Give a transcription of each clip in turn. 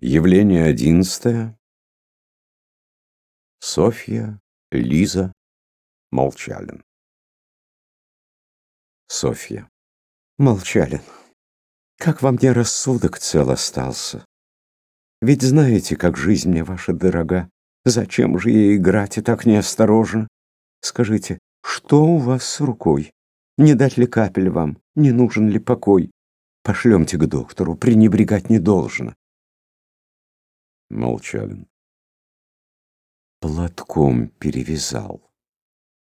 Явление одиннадцатое. Софья, Лиза, Молчалин. Софья. Молчалин, как во мне рассудок цел остался. Ведь знаете, как жизнь мне ваша дорога. Зачем же ей играть и так неосторожно? Скажите, что у вас с рукой? Не дать ли капель вам? Не нужен ли покой? Пошлемте к доктору, пренебрегать не должно. Молчалин. Платком перевязал.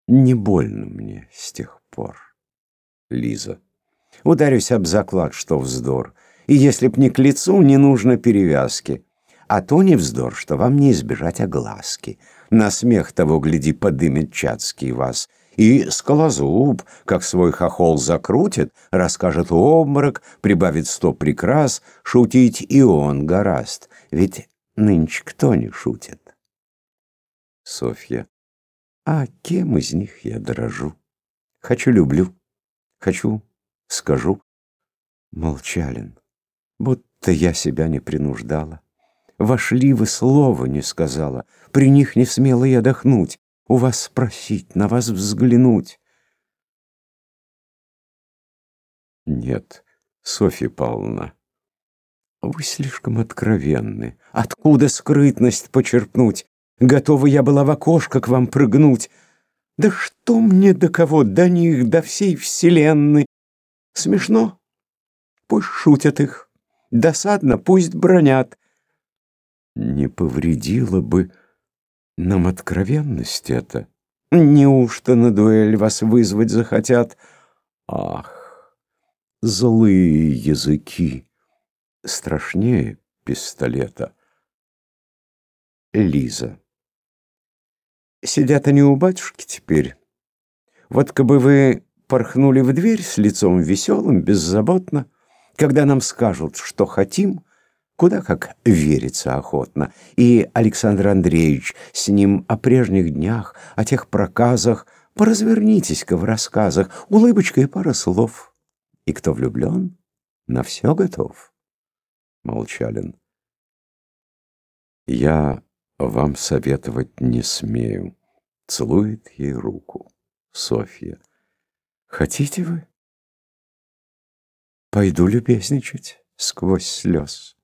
Не больно мне с тех пор. Лиза. Ударюсь об заклад, что вздор. И если б не к лицу, не нужно перевязки. А то не вздор, что вам не избежать огласки. На смех того, гляди, подымет Чацкий вас. И скалозуб, как свой хохол закрутит, расскажет обморок, прибавит сто прикрас, шутить и он гораст. Ведь Нынче кто не шутит? Софья. А кем из них я дорожу? Хочу — люблю, хочу — скажу. Молчалин, будто я себя не принуждала. Вошли вы слова не сказала, при них не смела я дохнуть, у вас спросить, на вас взглянуть. Нет, Софья Павловна, вы слишком откровенны. Откуда скрытность почерпнуть? Готова я была в окошко к вам прыгнуть. Да что мне до кого, до них, до всей вселенной? Смешно? Пусть шутят их. Досадно, пусть бронят. Не повредило бы нам откровенность это. Неужто на дуэль вас вызвать захотят? Ах, злые языки! Страшнее пистолета. Лиза. Сидят они у батюшки теперь. Вот как бы вы порхнули в дверь с лицом веселым, беззаботно, когда нам скажут, что хотим, куда как верится охотно. И Александр Андреевич с ним о прежних днях, о тех проказах, поразвернитесь-ка в рассказах, улыбочка и пара слов. И кто влюблен, на все готов. Молчалин. Я вам советовать не смею. Целует ей руку. Софья. Хотите вы? Пойду любезничать сквозь слез.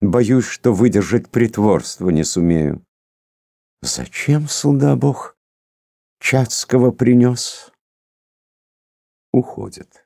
Боюсь, что выдержать притворство не сумею. Зачем, суда Бог, Чацкого принес? Уходит.